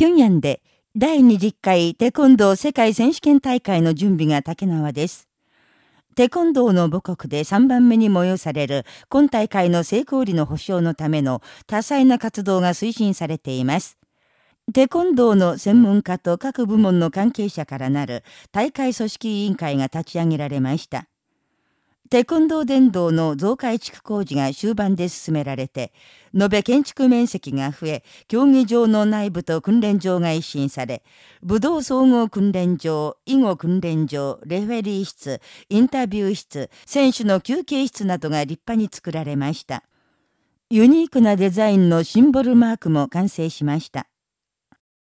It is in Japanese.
平壌で第20回テコンドー世界選手権大会の準備が竹縄です。テコンドーの母国で3番目に催される今大会の成功率の保障のための多彩な活動が推進されています。テコンドーの専門家と各部門の関係者からなる大会組織委員会が立ち上げられました。テコンドー電動の増改築工事が終盤で進められて、延べ建築面積が増え、競技場の内部と訓練場が一新され、武道総合訓練場、囲碁訓練場、レフェリー室、インタビュー室、選手の休憩室などが立派に作られました。ユニークなデザインのシンボルマークも完成しました。